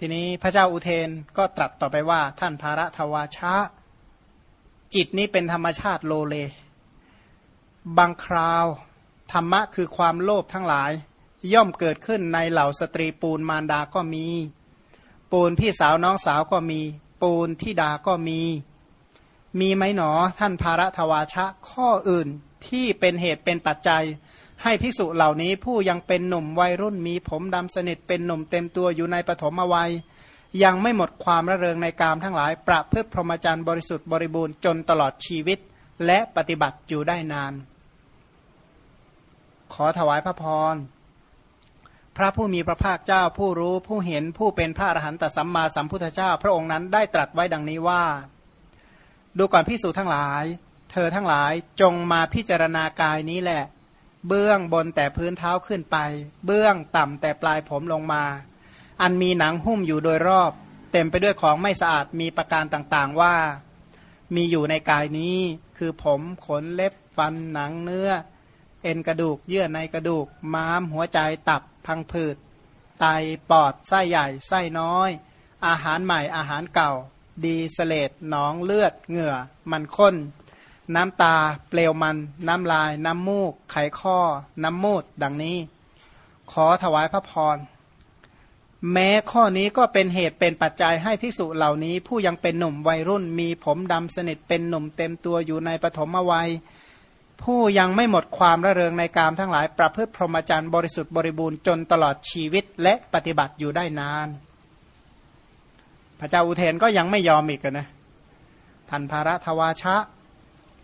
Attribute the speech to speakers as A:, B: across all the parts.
A: ทีนี้พระเจ้าอุเทนก็ตรัสต่อไปว่า ท่านภาระทวาชะ จิตนี้เป็นธรรมชาติโลเล บางคราว ธรรมะคือความโลภทั้งหลาย ย่อมเกิดขึ้นในเหล่าสตรีปูนมารดาก็มี ปูนพี่สาวน้องสาวก็มี ปูนที่ดาก็มี มีไหมหนอ ท่านภาระทวาชะข้ออื่นที่เป็นเหตุเป็นปัจจัย ให้ภิกษุเหล่านี้ผู้ยังเป็นหนุ่มวัยรุ่นมีผมดำสนิทเป็นหนุ่มเต็มตัวอยู่ในปฐมวัย ยังไม่หมดความระเริงในกามทั้งหลาย ประพฤติพรหมจรรย์บริสุทธิ์บริบูรณ์จนตลอดชีวิต และปฏิบัติอยู่ได้นาน ขอถวายพระพรพระผู้มีพระภาคเจ้าผู้รู้ผู้เห็นผู้เป็นพระอรหันตสัมมาสัมพุทธเจ้า พระองค์นั้นได้ตรัสไว้ดังนี้ว่า ดูก่อนพิสูจทั้งหลาย เธอทั้งหลายจงมาพิจารณากายนี้แหละ เบื้องบนแต่พื้นเท้าขึ้นไป เบื้องต่ำแต่ปลายผมลงมา อันมีหนังหุ้มอยู่โดยรอบ เต็มไปด้วยของไม่สะอาดมีประการต่างๆว่า มีอยู่ในกายนี้ คือผมขนเล็บฟันหนังเนื้อ เอ็นกระดูกเยื่อในกระดูก ม้าม หัวใจตับพังผืด ไตปอดไส้ใหญ่ไส้น้อย อาหารใหม่อาหารเก่า ดีเสเลดหนองเลือดเหงื่อ มันข้น น้ำตา เปลวมัน น้ำลาย น้ำมูก ไขข้อ น้ำมูด ดังนี้ ขอถวายพระพร แม้ข้อนี้ก็เป็นเหตุเป็นปัจจัยให้ภิกษุเหล่านี้ ผู้ยังเป็นหนุ่มวัยรุ่น มีผมดำสนิทเป็นหนุ่มเต็มตัวอยู่ในปฐมวัย ผู้ยังไม่หมดความระเริงในกามทั้งหลาย ประพฤติพรหมจรรย์บริสุทธิ์บริบูรณ์จนตลอดชีวิตและปฏิบัติอยู่ได้นาน พระเจ้าอุเทนก็ยังไม่ยอมอีกนะทันภาระทวาชะ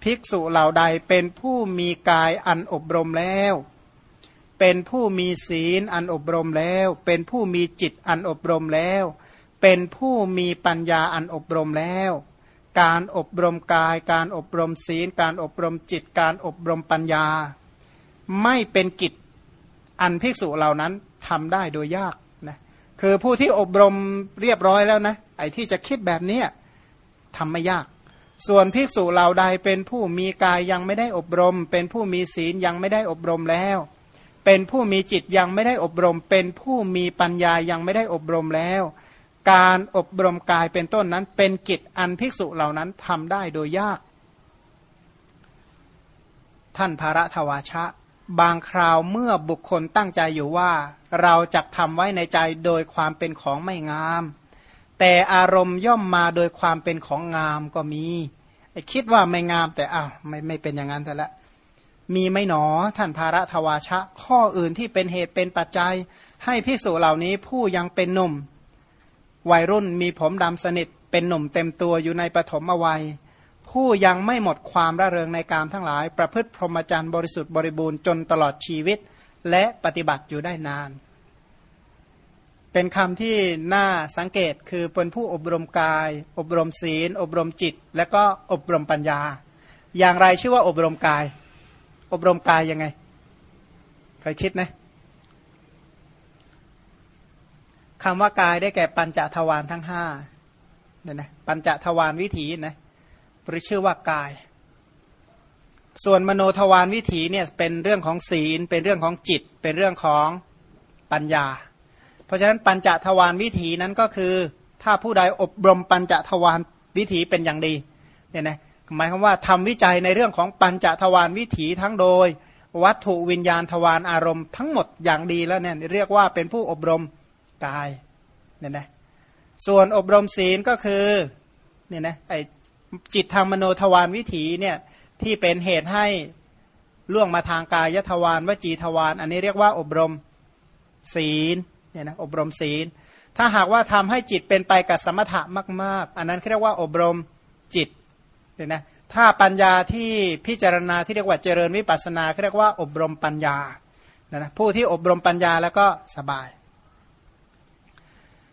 A: ภิกษุเหล่าใดเป็นผู้มีกายอันอบรมแล้ว เป็นผู้มีศีลอันอบรมแล้ว เป็นผู้มีจิตอันอบรมแล้ว เป็นผู้มีปัญญาอันอบรมแล้ว การอบรมกาย การอบรมศีล การอบรมจิต การอบรมปัญญา ไม่เป็นกิจอันภิกษุเหล่านั้นทำได้โดยยากนะคือผู้ที่อบรมเรียบร้อยแล้วนะไอ้ที่จะคิดแบบนี้ทำไม่ยาก ส่วนภิกษุเหล่าใดเป็นผู้มีกายยังไม่ได้อบรม เป็นผู้มีศีลยังไม่ได้อบรมแล้ว เป็นผู้มีจิตยังไม่ได้อบรม เป็นผู้มีปัญญายังไม่ได้อบรมแล้ว การอบรมกายเป็นต้นนั้น เป็นกิจอันภิกษุเหล่านั้นทำได้โดยยาก ท่านภาระทวาชะ บางคราวเมื่อบุคคลตั้งใจอยู่ว่า เราจะทำไว้ในใจโดยความเป็นของไม่งาม แต่อารมณ์ย่อมมาโดยความเป็นของงามก็มีคิดว่าไม่งามแต่อ้าวไม่ไม่เป็นอย่างนั้นแต่ละ มีไม่หนอท่านภาระทวาชะ ข้ออื่นที่เป็นเหตุเป็นปัจจัย ให้พิสูจเหล่านี้ผู้ยังเป็นหนุ่ม วัยรุ่นมีผมดำสนิท เป็นหนุ่มเต็มตัวอยู่ในปฐมวัย ผู้ยังไม่หมดความระเริงในกามทั้งหลาย ประพฤติพรหมจรรย์บริสุทธิ์บริบูรณ์จนตลอดชีวิต และปฏิบัติอยู่ได้นาน เป็นคำที่น่าสังเกตคือเป็นผู้อบรมกาย อบรมศีล อบรมจิต และก็อบรมปัญญา อย่างไรชื่อว่าอบรมกาย อบรมกายยังไงใครคิดนะคำว่ากายได้แก่ปัญจทวารทั้งห้าเนี่ยนะปัญจทวารวิถีนะหรือชื่อว่ากาย ส่วนมโนทวารวิถีเนี่ยเป็นเรื่องของศีล เป็นเรื่องของจิต เป็นเรื่องของปัญญา เพราะฉะนั้นปัญจทวารวิถีนั้นก็คือ ถ้าผู้ใดอบรมปัญจทวารวิถีเป็นอย่างดีเนี่ยนะหมายความว่าทำวิจัยในเรื่องของปัญจทวารวิถีทั้งโดย วัตถุวิญญาณทวารอารมณ์ทั้งหมดอย่างดีแล้วเนี่ยเรียกว่าเป็นผู้อบรมกายเนี่ยนะส่วนอบรมศีลก็คือเนี่ยนะไอจิตทางมโนทวารวิถีเนี่ยที่เป็นเหตุให้ล่วงมาทางกายทวารวจีทวารอันนี้เรียกว่าอบรมศีล เนี่ยนะอบรมศีล ถ้าหากว่าทำให้จิตเป็นไปกับสมถะมาก ๆ อันนั้นเรียกว่าอบรมจิตเนี่ยนะถ้าปัญญาที่พิจารณาที่เรียกว่าเจริญวิปัสนาเรียกว่าอบรมปัญญานะนะผู้ที่อบรมปัญญาแล้วก็สบาย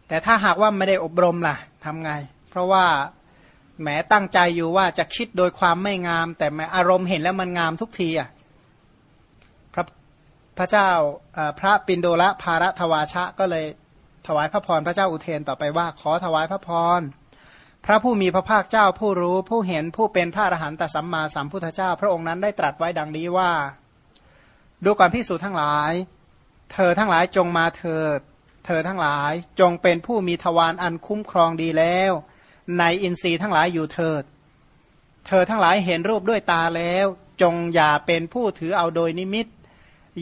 A: แต่ถ้าหากว่าไม่ได้อบรมล่ะทำไง เพราะว่าแหมตั้งใจอยู่ว่าจะคิดโดยความไม่งาม แต่แมอารมณ์เห็นแล้วมันงามทุกทีอะ พระเจ้าพระปินโดละภารทวาชะก็เลยถวายพระพรพระเจ้าอุเทนต่อไปว่า ขอถวายพระพรพระผู้มีพระภาคเจ้าผู้รู้ผู้เห็นผู้เป็นพระอรหันตสัมมาสัมพุทธเจ้า พระองค์นั้นได้ตรัสไว้ดังนี้ว่า ดูก่อนพิสูจน์ทั้งหลาย เธอทั้งหลายจงมาเถิด เธอทั้งหลายจงเป็นผู้มีทวารอันคุ้มครองดีแล้ว ในอินทรีย์ทั้งหลายอยู่เถิด เธอทั้งหลายเห็นรูปด้วยตาแล้ว จงอย่าเป็นผู้ถือเอาโดยนิมิต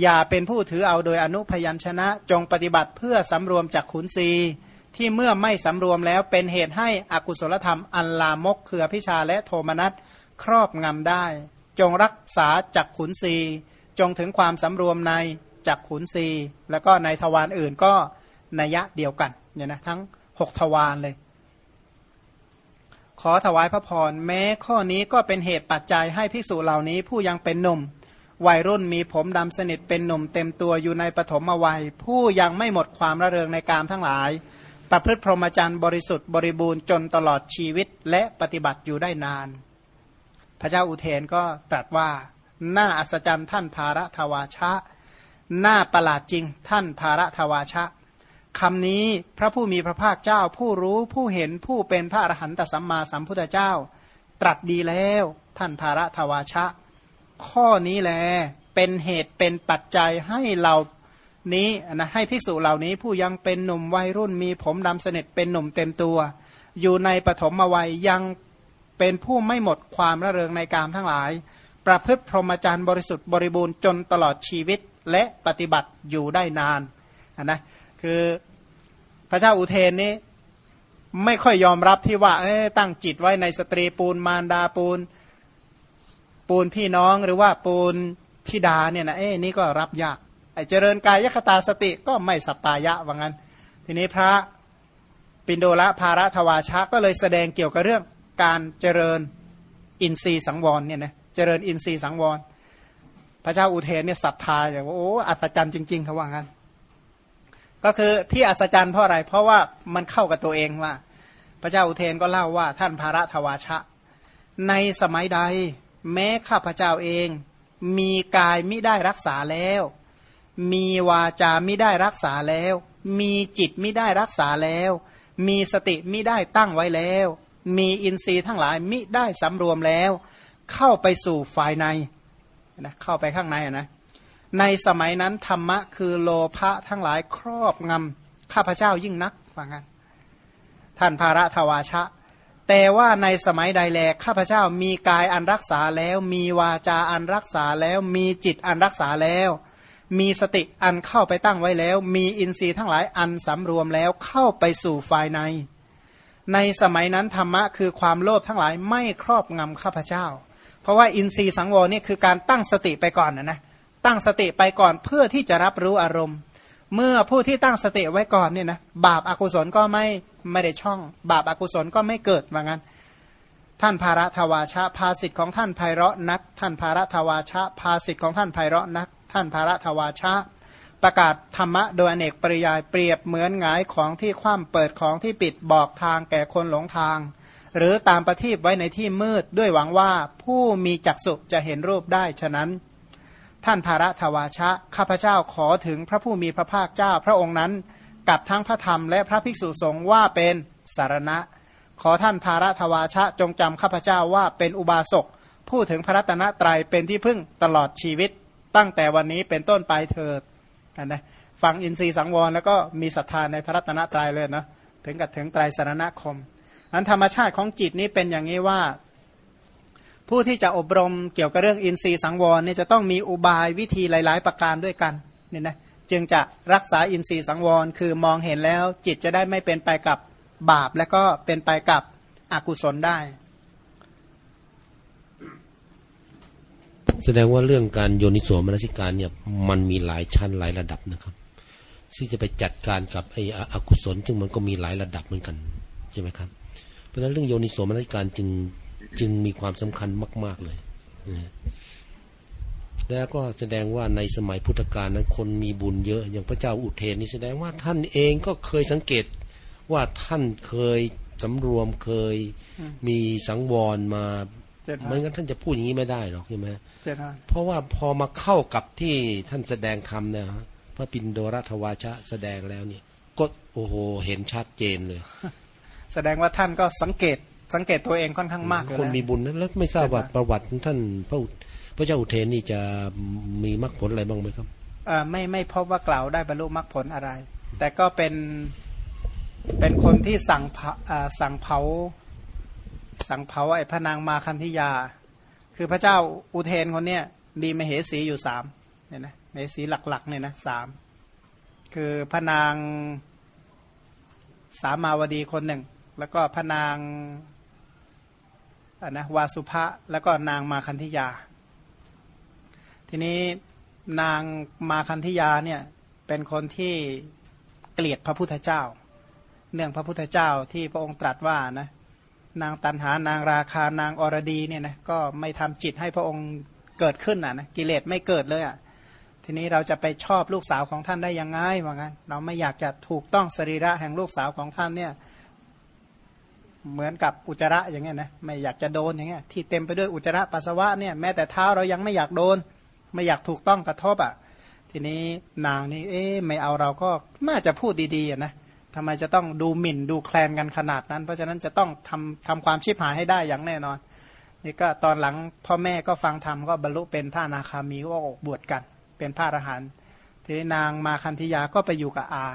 A: อย่าเป็นผู้ถือเอาโดยอนุพยัญชนะจงปฏิบัติเพื่อสำรวมจากขุนศีที่เมื่อไม่สำรวมแล้วเป็นเหตุให้อกุศลธรรมอันลามกคือพิชาและโทมนัสครอบงำได้ จงรักษาจากขุนศีจงถึงความสำรวมในจากขุนศีแล้วก็ในทวารอื่นก็นัยะเดียวกันเนี่ยนะทั้งหกทวารเลย ขอถวายพระพรแม้ข้อนี้ก็เป็นเหตุปัจจัยให้ภิกษุเหล่านี้ผู้ยังเป็นหนุ่ม วัยรุ่นมีผมดำสนิทเป็นหนุ่มเต็มตัวอยู่ในปฐมวัย ผู้ยังไม่หมดความระเริงในกามทั้งหลาย ประพฤติพรหมจรรย์บริสุทธิ์บริบูรณ์จนตลอดชีวิตและปฏิบัติอยู่ได้นาน พระเจ้าอุเทนก็ตรัสว่าน่าอัศจรรย์ท่านภาระทวาชะน่าประหลาดจริงท่านภาระทวาชะคำนี้พระผู้มีพระภาคเจ้าผู้รู้ผู้เห็นผู้เป็นพระอรหันตสัมมาสัมพุทธเจ้า ตรัสดีแล้วท่านภาระทวาชะ ข้อนี้แลเป็นเหตุเป็นปัจจัยให้เรานี้นะให้ภิกษุเหล่านี้ผู้ยังเป็นหนุ่มวัยรุ่นมีผมดำสนิทเป็นหนุ่มเต็มตัว อยู่ในปฐมวัยยังเป็นผู้ไม่หมดความระเริงในกามทั้งหลาย ประพฤติพรหมจรรย์บริสุทธิ์บริบูรณ์จนตลอดชีวิตและปฏิบัติอยู่ได้นานนะคือพระเจ้าอุเทนนี้ไม่ค่อยยอมรับที่ว่าตั้งจิตไว้ในสตรีปูนมารดาปูน ปูนพี่น้องหรือว่าปูนธิดาเนี่ยนะเอ้นี่ก็รับยากไอเจริญกายยคตาสติก็ไม่สปปายะว่างั้น ทีนี้พระปินโดละภาระทวาชะก็เลยแสดงเกี่ยวกับเรื่องการเจริญอินทรีย์สังวรเนี่ยนะเจริญอินทรีย์สังวร พระเจ้าอุเทนเนี่ยศรัทธาอย่างว่าโอ้อัศจรรย์จริงๆเขาว่างั้น ก็คือที่อัศจรรย์เพราะอะไร เพราะว่ามันเข้ากับตัวเองว่า พระเจ้าอุเทนก็เล่าว่าท่านภาระทวาชะ ในสมัยใด แม้ข้าพเจ้าเอง มีกายไม่ได้รักษาแล้ว มีวาจาไม่ได้รักษาแล้ว มีจิตไม่ได้รักษาแล้ว มีสติไม่ได้ตั้งไว้แล้ว มีอินทรีย์ทั้งหลายมิได้สำรวมแล้ว เข้าไปสู่ฝ่ายในนะเข้าไปข้างในนะในสมัยนั้นธรรมะคือโลภะทั้งหลายครอบงำข้าพเจ้ายิ่งนักว่างั้นท่านภาระทวาชะ แต่ว่าในสมัยใดแลข้าพเจ้ามีกายอันรักษาแล้ว มีวาจาอันรักษาแล้ว มีจิตอันรักษาแล้ว มีสติอันเข้าไปตั้งไว้แล้ว มีอินทรีย์ทั้งหลายอันสำรวมแล้วเข้าไปสู่ฝ่ายใน ในสมัยนั้นธรรมะคือความโลภทั้งหลายไม่ครอบงำข้าพเจ้า เพราะว่าอินทรีย์สังวรนี่คือการตั้งสติไปก่อนนะนะตั้งสติไปก่อนเพื่อที่จะรับรู้อารมณ์ เมื่อผู้ที่ตั้งสติไว้ก่อนเนี่ยนะบาปอากุศลก็ไม่ไม่ได้ช่อง บาปอากุศลก็ไม่เกิดว่างั้น ท่านภาระทวาชะภาสิทธิ์ของท่านไพเราะนัก ท่านภาระทวาชะภาสิทธิ์ของท่านไพเราะนัก ท่านภาระทวาชะประกาศธรรมะโดยอเนกปริยายเปรียบเหมือนหงายของที่คว่ำเปิดของที่ปิดบอกทางแก่คนหลงทาง หรือตามประทีปไว้ในที่มืดด้วยหวังว่าผู้มีจักษุจะเห็นรูปได้ฉะนั้น ท่านภาระทวาชะ ข้าพเจ้าขอถึงพระผู้มีพระภาคเจ้าพระองค์นั้น กับทั้งพระธรรมและพระภิกษุสงฆ์ว่าเป็นสารณะ ขอท่านภาระทวาชะจงจำข้าพเจ้าว่าเป็นอุบาสกผู้ถึงพระรัตนตรัยเป็นที่พึ่งตลอดชีวิต ตั้งแต่วันนี้เป็นต้นไปเถิดนะฟังอินทรีย์สังวรแล้วก็มีศรัทธาในพระรัตนตรัยเลยนะถึงกับถึงไตรสารณคมอันธรรมชาติของจิตนี้เป็นอย่างนี้ว่า ผู้ที่จะอบรมเกี่ยวกับเรื่องอินทรีย์สังวรเนี่ยจะต้องมีอุบายวิธีหลาย ๆ ประการด้วยกันเนี่ยนะจึงจะรักษาอินทรีย์สังวร คือมองเห็นแล้วจิตจะได้ไม่เป็นไปกับบาป และก็เป็นไปกับอกุศลได้
B: แสดงว่าเรื่องการโยนิสวมนสิการเนี่ยมันมีหลายชั้นหลายระดับนะครับที่จะไปจัดการกับไอ้อกุศล ซึ่งมันก็มีหลายระดับเหมือนกันใช่ไหมครับ เพราะฉะนั้นเรื่องโยนิสวมนสิการจึง จึงมีความสำคัญมาก ๆเลยนะแล้วก็แสดงว่าในสมัยพุทธกาลนั้นคนมีบุญเยอะ อย่างพระเจ้าอุเทนนี่แสดงว่าท่านเองก็เคยสังเกตว่าท่านเคยสำรวมเคยมีสังวรมาไม่งั้นท่านจะพูดอย่างนี้ไม่ได้หรอกใช่ไหมเพราะว่าพอมาเข้ากับที่ท่านแสดงธรรมเนี่ยพระปินโดรัตวาชะแสดงแล้วเนี่ย ก็โอ้โหเห็นชัดเจนเลย
A: แสดงว่าท่านก็สังเกต สังเกตตัวเองค่อนข้างมาก
B: คนมีบุญนั้นแล้วไม่ทราบว่าประวัติท่านพระพระเจ้าอุเทนนี่จะมีมรรคผลอะไรบ้างไหมครับ
A: อ่าไม่ไม่พบว่ากล่าวได้บรรลุมรรคผลอะไร แต่ก็เป็นเป็นคนที่สั่งสั่งเผาสั่งเผาไอ้พระนางมาคันธิยา คือพระเจ้าอุเทนคนเนี้ยมีมเหสีอยู่สามเนี่ยนะมเหสีหลักๆเนี่ยนะสามคือพระนางสามาวดีคนหนึ่ง แล้วก็พระนาง นะวาสุภะแล้วก็นางมาคันธิยา ทีนี้นางมาคันธิยาเนี่ยเป็นคนที่เกลียดพระพุทธเจ้า เนื่องพระพุทธเจ้าที่พระองค์ตรัสว่านะนางตันหานางราคานางอรดีเนี่ยนะก็ไม่ทำจิตให้พระองค์เกิดขึ้นอะนะกิเลสไม่เกิดเลยอะทีนี้เราจะไปชอบลูกสาวของท่านได้ยังไงว่างั้น เราไม่อยากจะถูกต้องสรีระแห่งลูกสาวของท่านเนี่ย เหมือนกับอุจจาระอย่างเงี้ยนะไม่อยากจะโดนอย่างเงี้ยที่เต็มไปด้วยอุจจาระปัสสาวะเนี่ยแม้แต่เท้าเรายังไม่อยากโดน ไม่อยากถูกต้องกระทบอะทีนี้นางนี่เอ๊ะไม่เอาเราก็น่าจะพูดดีๆนะทำไมจะต้องดูหมิ่นดูแคลนกันขนาดนั้น เพราะฉะนั้นจะต้องทำทำความชีพหายให้ได้อย่างแน่นอนนี่ก็ตอนหลังพ่อแม่ก็ฟังธรรมก็บรรลุเป็นพระนาคามีก็ออกบวชกัน เป็นพระอรหันต์ทีนี้นางมาคันธิยาก็ไปอยู่กับอา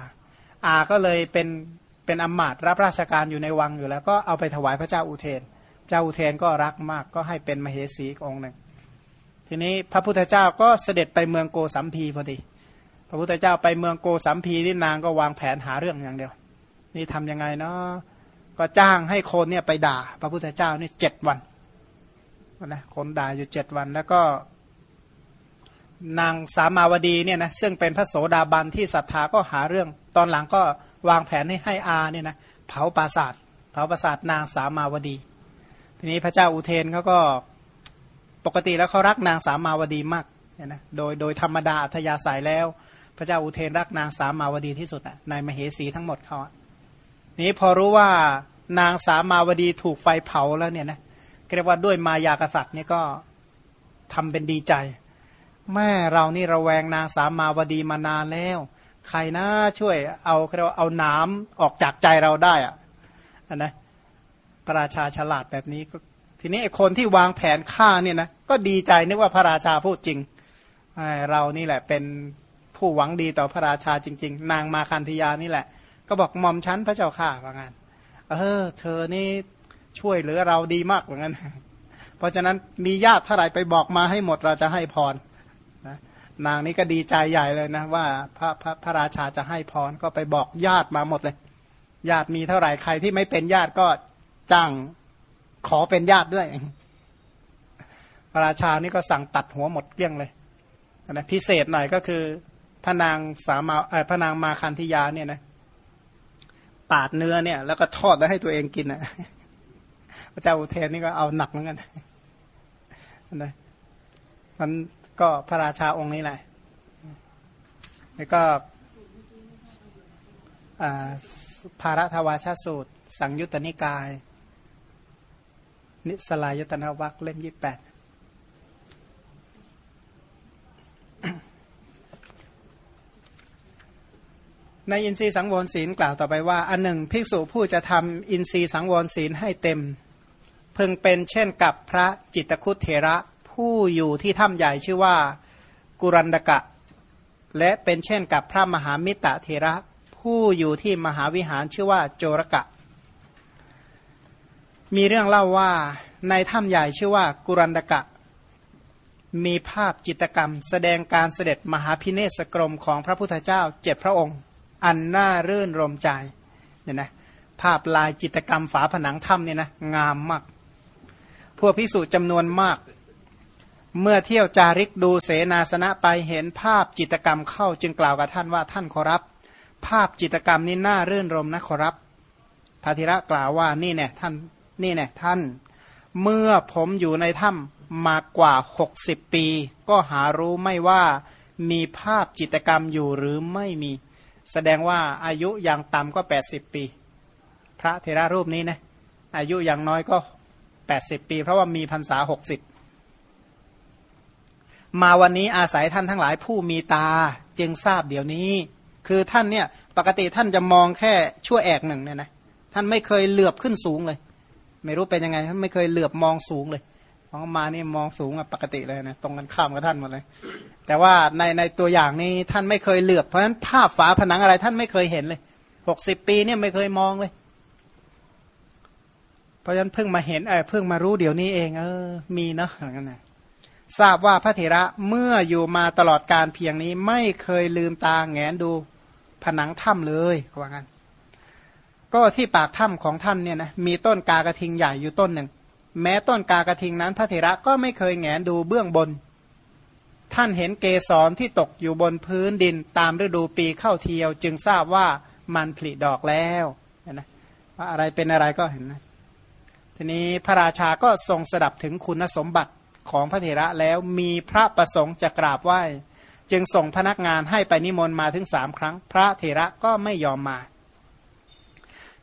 A: อาก็เลยเป็น เป็นอมาตรับราชการอยู่ในวังอยู่แล้วก็เอาไปถวายพระเจ้าอุเทน เจ้าอุเทนก็รักมากก็ให้เป็นมเหสีองค์หนึ่ง ทีนี้พระพุทธเจ้าก็เสด็จไปเมืองโกสัมพีพอดี พระพุทธเจ้าไปเมืองโกสัมพีนี่นางก็วางแผนหาเรื่องอย่างเดียว นี่ทํำยังไงเนาะก็จ้างให้คนเนี่ยไปด่า พระพุทธเจ้านี่เจ็ดวันนะคนด่าอยู่เจ็ดวันแล้วก็ นางสามาวดีเนี่ยนะซึ่งเป็นพระโสดาบันที่ศรัทธาก็หาเรื่อง ตอนหลังก็ วางแผนให้ให้อาเนี่ยนะเผาปราสาทเผาปราสาทนางสามาวดี ทีนี้พระเจ้าอุเทนเขาก็ปกติแล้วเขารักนางสามาวดีมากเนี่ยนะโดยโดยธรรมดาอัธยาศัยแล้ว พระเจ้าอุเทนรักนางสามาวดีที่สุดอะในมเหสีทั้งหมดเขาอะนี้พอรู้ว่านางสามาวดีถูกไฟเผาแล้วเนี่ยนะเรียกว่าด้วยมายากษัตริย์เนี่ยก็ทำเป็นดีใจ แม่เรานี่ระแวงนางสามาวดีมานานแล้ว ใครนะช่วยเอาเราเอาน้ำออกจากใจเราได้อะนะพระราชาฉลาดแบบนี้ก็ทีนี้ไอ้คนที่วางแผนฆ่าเนี่ยนะก็ดีใจนึกว่าพระราชาพูดจริงเรานี่แหละเป็นผู้หวังดีต่อพระราชาจริง ๆ นางมาคันธยานี่แหละ ก็บอกหม่อมชั้นพระเจ้าข่าว่างั้นเออ เธอนี่ช่วยเหลือเราดีมากเหมือนกันเพราะฉะนั้นมีญาติเท่าไรไปบอกมาให้หมดเราจะให้พร นางนี้ก็ดีใจใหญ่เลยนะว่าพระพระพระราชาจะให้พรก็ไปบอกญาติมาหมดเลย ญาติมีเท่าไหร่ใครที่ไม่เป็นญาติก็จ้างขอเป็นญาติด้วย พระราชานี่ก็สั่งตัดหัวหมดเกลี้ยงเลยนะพิเศษหน่อยก็คือพระนางสามาเออพระนางมาคันธิยาเนี่ยนะปาดเนื้อเนี่ย แล้วก็ทอดแล้วให้ตัวเองกินนะพระเจ้าอุเทนนี่ก็เอาหนักเหมือนกันนะมัน ก็พระราชาองค์นี้แหละแล้วก็ภารัทวาชาสูตร สังยุตตนิกาย นิสลายตนาวัคเล่มยี่แปดในอินทรีย์สังวรศีลกล่าวต่อไปว่า อันหนึ่งภิกษุผู้จะทำอินทรีย์สังวรศีลให้เต็ม พึงเป็นเช่นกับพระจิตคุตเถระ ผู้อยู่ที่ถ้ำใหญ่ชื่อว่ากุรันดกะ และเป็นเช่นกับพระมหามิตรเทระ ผู้อยู่ที่มหาวิหารชื่อว่าโจรกะ มีเรื่องเล่าว่าในถ้ำใหญ่ชื่อว่ากุรันดกะ มีภาพจิตกรรม แสดงการเสด็จมหาพิเนศกรมของพระพุทธเจ้าเจ็ดพระองค์ อันน่ารื่นรมใจเนี่ยนะภาพลายจิตกรรมฝาผนังถ้ำเนี่ยนะงามมาก พวกพิสูจน์จำนวนมาก เมื่อเที่ยวจาริกดูเสนาสนะไปเห็นภาพจิตกรรมเข้าจึงกล่าวกับท่านว่าท่านขอรับ ภาพจิตกรรมนี้น่ารื่นรมนะขอรับพระธิระกล่าวว่านี่เนี่ยท่านนี่เนี่ยท่าน เมื่อผมอยู่ในถ้ำมากกว่าหกสิบปี ก็หารู้ไม่ว่ามีภาพจิตกรรมอยู่หรือไม่มี แสดงว่าอายุอย่างต่ำก็แปดสิบปี พระเทระรูปนี้นะอายุอย่างน้อยก็แปดสิบปี เพราะว่ามีพรรษาหกสิบ มาวันนี้อาศัยท่านทั้งหลายผู้มีตาจึงทราบเดี๋ยวนี้ คือท่านเนี่ยปกติท่านจะมองแค่ชั่วแอกหนึ่งเนี่ยนะท่านไม่เคยเหลือบขึ้นสูงเลย ไม่รู้เป็นยังไงท่านไม่เคยเหลือบมองสูงเลยมองมานี่มองสูงปกติเลยนะตรงกันข้ามกับท่านหมดเลยแแต่ว่าในในตัวอย่างนี้ท่านไม่เคยเหลือบเพราะฉะนั้นภาพฝาผนังอะไร ท่านไม่เคยเห็นเลยหกสิบปีเนี่ยไม่เคยมองเลย เพราะฉะนั้นเพิ่งมาเห็นเออเพิ่งมารู้เดี๋ยวนี้เอง เออ มีเนาะอย่างนั้นนะ ทราบว่าพระเถระเมื่ออยู่มาตลอดการเพียงนี้ไม่เคยลืมตาแงนดูผนังถ้ำเลยว่างั้น ก็ที่ปากถ้ำของท่านเนี่ยนะมีต้นกากระทิงใหญ่อยู่ต้นหนึ่ง แม้ต้นกากระทิงนั้นพระเถระก็ไม่เคยแงนดูเบื้องบน ท่านเห็นเกสรที่ตกอยู่บนพื้นดินตามฤดูปีเข้าเทียว จึงทราบว่ามันผลิดอกแล้วนะว่าอะไรเป็นอะไรก็เห็นนะทีนี้พระราชาก็ทรงสดับถึงคุณสมบัติ ของพระเถระแล้วมีพระประสงค์จะกราบไหว้ จึงส่งพนักงานให้ไปนิมนต์มาถึงสามครั้ง พระเถระก็ไม่ยอมมา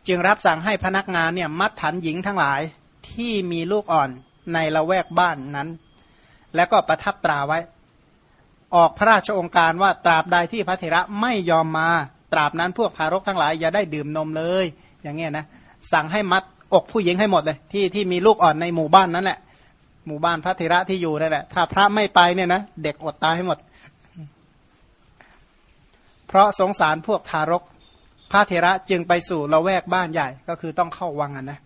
A: จึงรับสั่งให้พนักงานเนี่ยมัดถันหญิงทั้งหลายที่มีลูกอ่อนในละแวกบ้านนั้น แล้วก็ประทับตราไว้ ออกพระราชองค์การว่าตราบใดที่พระเถระไม่ยอมมา ตราบนั้นพวกทารกทั้งหลายอย่าได้ดื่มนมเลย อย่างเงี้ยนะสั่งให้มัดอกผู้หญิงให้หมดเลยที่ที่มีลูกอ่อนในหมู่บ้านนั้นแหละ หมู่บ้านพระเถระที่อยู่นั่นแหละถ้าพระไม่ไปเนี่ยนะเด็กอดตายให้หมด เพราะสงสารพวกทารก พระเถระจึงไปสู่ละแวกบ้านใหญ่ก็คือต้องเข้าวังนะ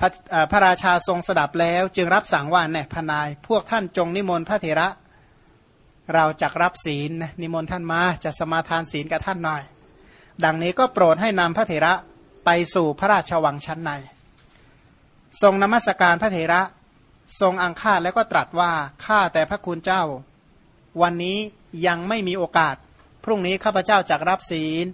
A: พระพระราชาทรงสดับแล้วจึงรับสั่งว่าเนี่ยพนาย พวกท่านจงนิมนต์พระเถระ เราจะรับศีลนะนิมนต์ท่านมาจะสมาทานศีลกับท่านหน่อย ดังนี้ก็โปรดให้นำพระเถระไปสู่พระราชวังชั้นใน ทรงนมัสการพระเถระ ทรงอังคาดแล้วก็ตรัสว่าข้าแต่พระคุณเจ้า วันนี้ยังไม่มีโอกาส พรุ่งนี้ข้าพเจ้าจะรับศีล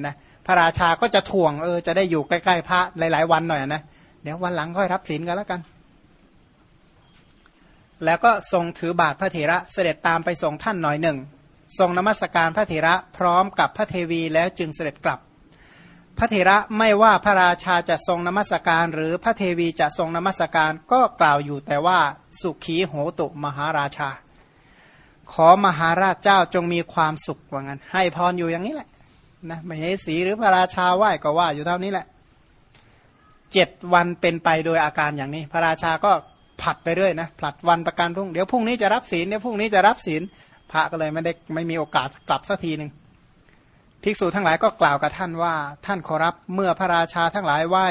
A: นะพระราชาก็จะถ่วงเออจะได้อยู่ใกล้ๆพระหลาย ๆ วันหน่อยนะเดี๋ยววันหลังค่อยรับศีลกันแล้วกัน แล้วก็ทรงถือบาทพระเถระเสด็จตามไปส่งท่านหน่อยหนึ่งทรงนมัสการพระเถระพร้อมกับพระเทวีแล้วจึงเสด็จกลับ พระเถระไม่ว่าพระราชาจะทรงนมัสการ หรือพระเทวีจะทรงนมัสการก็กล่าวอยู่แต่ว่าสุขีโหตุมหาราชา ขอมหาราชเจ้าจงมีความสุขว่างั้น ให้พรอยู่อย่างนี้แหละนะไม่ให้สีหรือพระราชาไหว้ก็ว่าอยู่เท่านี้แหละเจ็ดวันเป็นไปโดยอาการอย่างนี้ พระราชาก็ผัดไปเรื่อยนะผลัดวันประกันพรุ่งเดี๋ยวพรุ่งนี้จะรับศีลเดี๋ยวพรุ่งนี้จะรับศีลพระก็เลยไม่ได้ไม่มีโอกาสกลับสักทีหนึ่ง ภิกษุทั้งหลายก็กล่าวกับท่านว่า ท่านขอรับเมื่อพระราชาทั้งหลายไหว้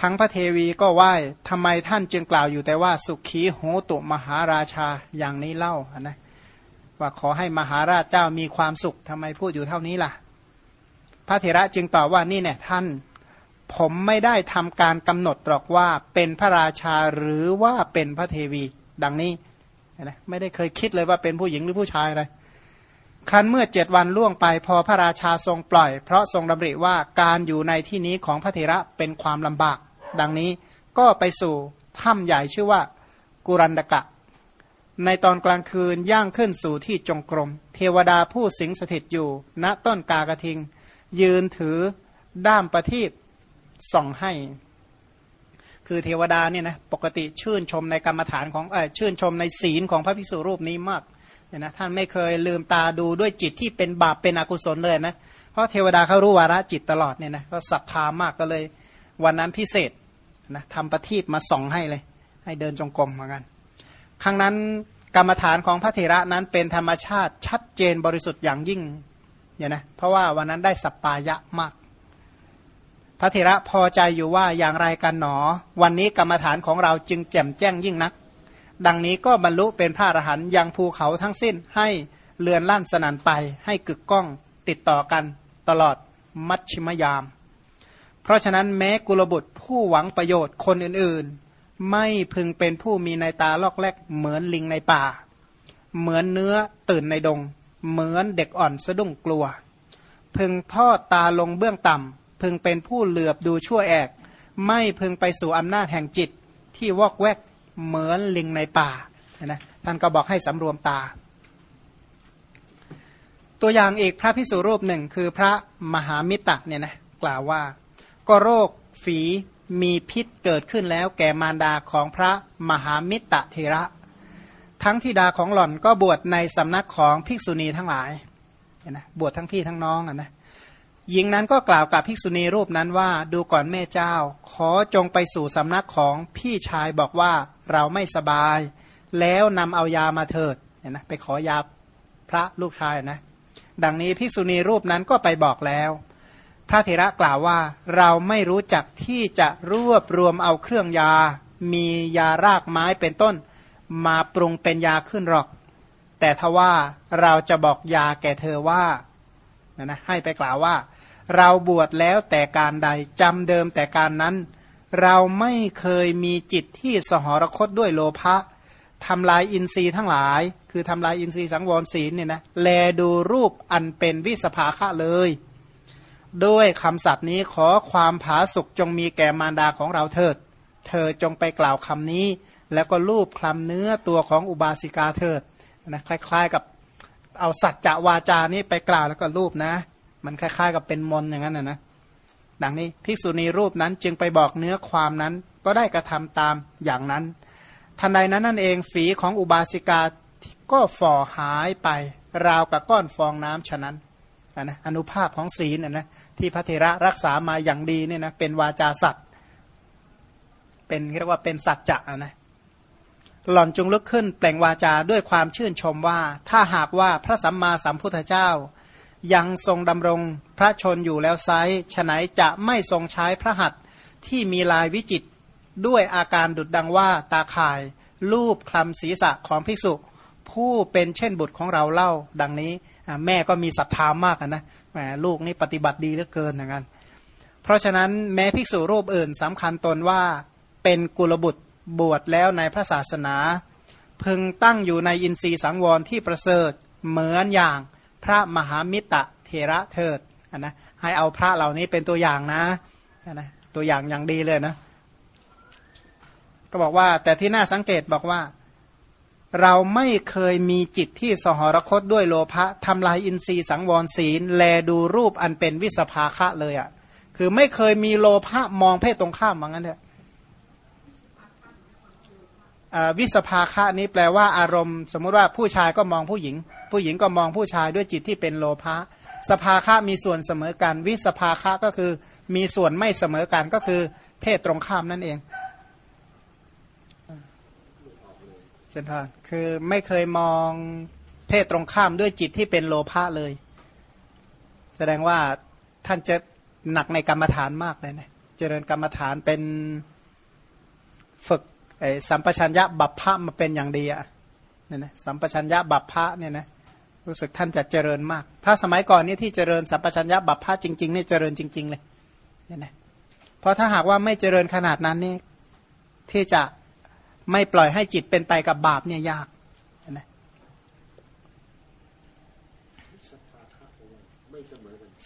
A: ทั้งพระเทวีก็ไหว้ทำไมท่านจึงกล่าวอยู่แต่ว่าสุขีโหตุมหาราชาอย่างนี้เล่านะว่าขอให้มหาราชเจ้ามีความสุขทำไมพูดอยู่เท่านี้ล่ะ พระเถระจึงตอบว่านี่เนี่ยท่าน ผมไม่ได้ทำการกำหนดหรอกว่าเป็นพระราชาหรือว่าเป็นพระเทวี ดังนี้นะไม่ได้เคยคิดเลยว่าเป็นผู้หญิงหรือผู้ชายอะไร ครั้นเมื่อเจ็ดวันล่วงไปพอพระราชาทรงปล่อย เพราะทรงดำริว่าการอยู่ในที่นี้ของพระเถระเป็นความลำบาก ดังนี้ก็ไปสู่ถ้ำใหญ่ชื่อว่ากุรันดกะ ในตอนกลางคืนย่างขึ้นสู่ที่จงกรม เทวดาผู้สิงสถิตอยู่ ณต้นกากระทิง ยืนถือด้ามประทีปส่องให้ คือเทวดาเนี่ยนะปกติชื่นชมในกรรมฐานของเออชื่นชมในศีลของพระภิกษุรูปนี้มาก เนี่ยนะท่านไม่เคยลืมตาดูด้วยจิตที่เป็นบาปเป็นอกุศลเลยนะเพราะเทวดาเขารู้วาระจิตตลอดเนี่ยนะก็ศรัทธามากก็เลย วันนั้นพิเศษนะทำประทีปมาส่องให้เลย ให้เดินจงกรมเหมือนกัน ครั้งนั้นกรรมฐานของพระเถระนั้นเป็นธรรมชาติชัดเจนบริสุทธิ์อย่างยิ่งเนี่ยนะเพราะว่าวันนั้นได้สัปปายะมาก พระเถระพอใจอยู่ว่าอย่างไรกันหนอ วันนี้กรรมฐานของเราจึงแจ่มแจ้งยิ่งนัก ดังนี้ก็บรรลุเป็นพระอรหันต์ยังภูเขาทั้งสิ้นให้เลือนลั่นสนันไป ให้กึกก้องติดต่อกันตลอดมัชชิมยาม เพราะฉะนั้นแม้กุลบุตรผู้หวังประโยชน์คนอื่นๆ ไม่พึงเป็นผู้มีในตาลอกแลกเหมือนลิงในป่า เหมือนเนื้อตื่นในดง เหมือนเด็กอ่อนสะดุ้งกลัว พึงทอดตาลงเบื้องต่ำพึงเป็นผู้เหลือบดูชั่วแอก ไม่พึงไปสู่อำนาจแห่งจิตที่วอกแวก เหมือนลิงในป่านะท่านก็บอกให้สำรวมตา ตัวอย่างอีกพระพิสุรูปหนึ่งคือพระมหามิตรเนี่ยนะกล่าวว่า ก็โรคฝีมีพิษเกิดขึ้นแล้วแก่มารดาของพระมหามิตรเทระ ทั้งธิดาของหล่อนก็บวชในสำนักของภิกษุณีทั้งหลายนะบวชทั้งพี่ทั้งน้องอะนะ หญิงนั้นก็กล่าวกับภิกษุณีรูปนั้นว่าดูก่อนแม่เจ้า ขอจงไปสู่สำนักของพี่ชายบอกว่าเราไม่สบาย แล้วนำเอายามาเถิดเนี่ยนะไปขอยาพระลูกชายนะ ดังนี้ภิกษุณีรูปนั้นก็ไปบอกแล้ว พระเถระกล่าวว่าเราไม่รู้จักที่จะรวบรวมเอาเครื่องยา มียารากไม้เป็นต้น มาปรุงเป็นยาขึ้นหรอก แต่ทว่าเราจะบอกยาแก่เธอว่านะนะให้ไปกล่าวว่า เราบวชแล้วแต่การใดจำเดิมแต่การนั้น เราไม่เคยมีจิตที่สหรคตด้วยโลภะทำลายอินทรีย์ทั้งหลาย คือทำลายอินทรีย์สังวรศีลเนี่ยนะแลดูรูปอันเป็นวิสภาคะเลย ด้วยคำสัตย์นี้ขอความผาสุกจงมีแก่มารดาของเราเถิด เธอจงไปกล่าวคำนี้ แล้วก็รูปคลำเนื้อตัวของอุบาสิกาเถิดนะคล้าย ๆกับเอาสัจจะวาจานี้ไปกล่าวแล้วก็รูปนะ มันคล้ายๆ กับเป็นมนอย่างนั้นนะนะดังนี้ภิกษุณีรูปนั้นจึงไปบอกเนื้อความนั้น ก็ได้กระทำตามอย่างนั้นทันใดนั้นนั่นเองฝีของอุบาสิกาก็ฝ่อหายไป ราวกับก้อนฟองน้ำฉะนั้นนะอนุภาพของศีลนะนะที่พระเทระรักษามาอย่างดีเนี่ยนะเป็นวาจาสัตว์เป็นเรียกว่าเป็นสัจจะนะหล่อนจงลุกขึ้นแปลงวาจาด้วยความชื่นชมว่า ถ้าหากว่าพระสัมมาสัมพุทธเจ้า ยังทรงดำรงพระชนอยู่แล้วไซฉไหนจะไม่ทรงใช้พระหัตถ์ที่มีลายวิจิตด้วยอาการดุดดังว่าตาข่าย รูปคลำศีรษะของภิกษุ ผู้เป็นเช่นบุตรของเราเล่าดังนี้ แม่ก็มีศรัทธามากนะแหมลูกนี่ปฏิบัติดีเหลือเกินอย่างนั้นเพราะฉะนั้นแม้ภิกษุรูปอื่นสำคัญตนว่าเป็นกุลบุตรบวชแล้วในพระศาสนา พึงตั้งอยู่ในอินทรีย์สังวรที่ประเสริฐเหมือนอย่าง พระมหามิตรเทระเถิดนะให้เอาพระเหล่านี้เป็นตัวอย่างนะนะตัวอย่างอย่างดีเลยนะ ก็บอกว่า แต่ที่น่าสังเกตบอกว่า เราไม่เคยมีจิตที่สหรคตด้วยโลภะทำลายอินทรีย์สังวรศีล แลดูรูปอันเป็นวิสภาคะเลยอะ่ะ คือไม่เคยมีโลภะมองเพศตรงข้ามว่างั้นเถอะวิสภาคะนี้แปลว่าอารมณ์ สมมุติว่าผู้ชายก็มองผู้หญิง ผู้หญิงก็มองผู้ชายด้วยจิตที่เป็นโลภะสภาคะมีส่วนเสมอกันวิสภาคะก็คือมีส่วนไม่เสมอกันก็คือ เพศตรงข้ามนั่นเองเจนพานคือไม่เคยมองเพศตรงข้ามด้วยจิตที่เป็นโลภะเลย แสดงว่าท่านจะหนักในกรรมฐานมากเลยนะเจริญกรรมฐานเป็นฝึกสัมปชัญญะบัพพะมาเป็นอย่างดีอะเนี่ยนะสัมปชัญญะบัพพะเนี่ยนะ รู้สึกท่านจะเจริญมาก ถ้าสมัยก่อนนี่ที่เจริญสัมปชัญญะบัพพะจริงๆนี่เจริญจริง ๆ เลยเนี่ยนะเพราะถ้าหากว่าไม่เจริญขนาดนั้นนี่ที่จะไม่ปล่อยให้จิตเป็นไปกับบาปเนี่ยยากนะ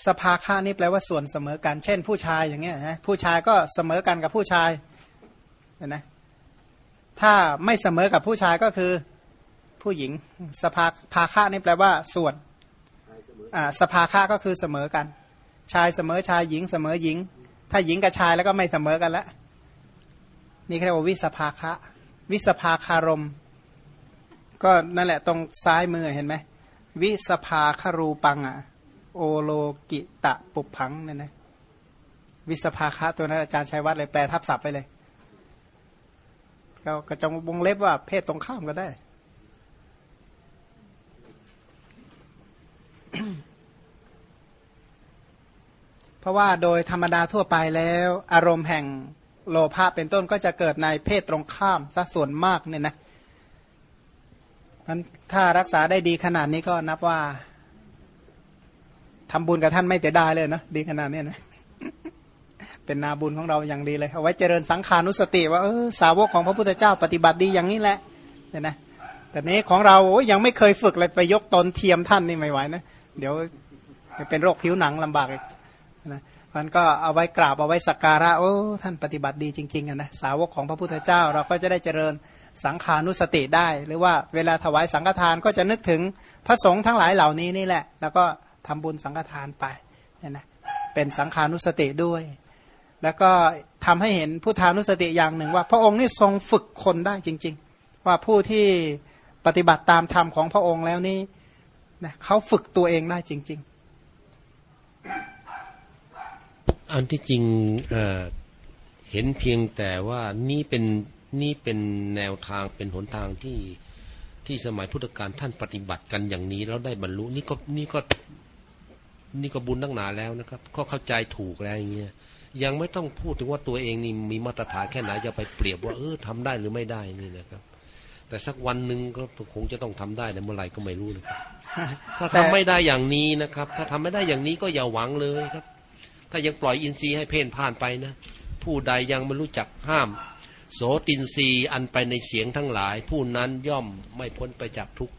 A: สภาค่านี่แปลว่าส่วนเสมอกัน เช่น ผู้ชายอย่างเงี้ยนะผู้ชายก็เสมอกันกับผู้ชายเห็นไหมถ้าไม่เสมอกับผู้ชายก็คือ ผู้หญิงสภาภาค่านี่แปลว่าส่วนสภาค่าก็คือเสมอกัน ชายเสมอชายหญิงเสมอหญิง ถ้าหญิงกับชายแล้วก็ไม่เสมอกันแล้วนี่เรียกว่าวิสภาคะ วิสภาคารม ก็นั่นแหละตรงซ้ายมือเห็นไหมวิสภาคารูปังอะโอโลกิตะปุพังเนี่ยนะวิสภาคะตัวนั้นอาจารย์ชัยวัฒน์เลยแปลทับศัพท์ไปเลยก็จะวงเล็บว่าเพศตรงข้ามก็ได้ เพราะว่าโดยธรรมดาทั่วไปแล้ว อารมณ์แห่งโลภะเป็นต้นก็จะเกิดในเพศตรงข้ามซะส่วนมากเนี่ยนะนั้นถ้ารักษาได้ดีขนาดนี้ก็นับว่าทำบุญกับท่านไม่เสียดายเลยนะดีขนาดนี้นะเป็นนาบุญของเราอย่างดีเลยเอาไว้เจริญสังขานุสติ ว่าเออสาวกของพระพุทธเจ้าปฏิบัติดีอย่างนี้แหละเนี่ยนะแต่นี้ของเรายังไม่เคยฝึกเลยไปยกตนเทียมท่านนี่ไม่ไหวนะ เดี๋ยวเป็นโรคผิวหนังลำบากนะมันก็เอาไว้กราบเอาไว้สักการะโอ้ท่านปฏิบัติดีจริงๆนะสาวกของพระพุทธเจ้า เราก็จะได้เจริญสังขานุสติได้ หรือว่าเวลาถวายสังฆทานก็จะนึกถึงพระสงฆ์ทั้งหลายเหล่านี้นี่แหละ แล้วก็ทำบุญสังฆทานไปเนี่ยนะเป็นสังขานุสติด้วย แล้วก็ทำให้เห็นพุทธานุสติอย่างหนึ่งว่า พระองค์นี่ทรงฝึกคนได้จริง ๆ ว่าผู้ที่ปฏิบัติตามธรรมของพระองค์แล้วนี่ นะเขาฝึกตัวเองได้จริง ๆ
B: อันที่จริงเเห็นเพียงแต่ว่านี่เป็นนี่เป็นแนวทางเป็นหนทางที่ที่สมัยพุทธกาลท่านปฏิบัติกันอย่างนี้แล้วได้บรรลุนี่ก็นี่ก็นี่ก็บุญตั้งหนาแล้วนะครับ ก็เข้าใจถูกแล้วอย่างเงี้ยยังไม่ต้องพูดถึงว่าตัวเองนี่มีมาตรฐานแค่ไหนจะไปเปรียบว่าเออทำได้หรือไม่ได้นี่นะครับ แต่สักวันหนึ่งก็คงจะต้องทำได้แต่เมื่อไหร่ก็ไม่รู้นะครับถ้าทำไม่ได้อย่างนี้นะครับ ถ้าทำไม่ได้อย่างนี้ก็อย่าหวังเลยครับ ถ้ายังปล่อยอินทรีย์ให้เพ่นพ่านไปนะ ผู้ใดยังไม่รู้จักห้าม โสตินทรีย์อันไปในเสียงทั้งหลาย ผู้นั้นย่อมไม่พ้นไปจากทุกข์